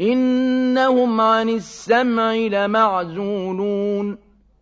إِنَّهُمْ عَنِ السَّمْعِ لَمَعْزُولُونَ.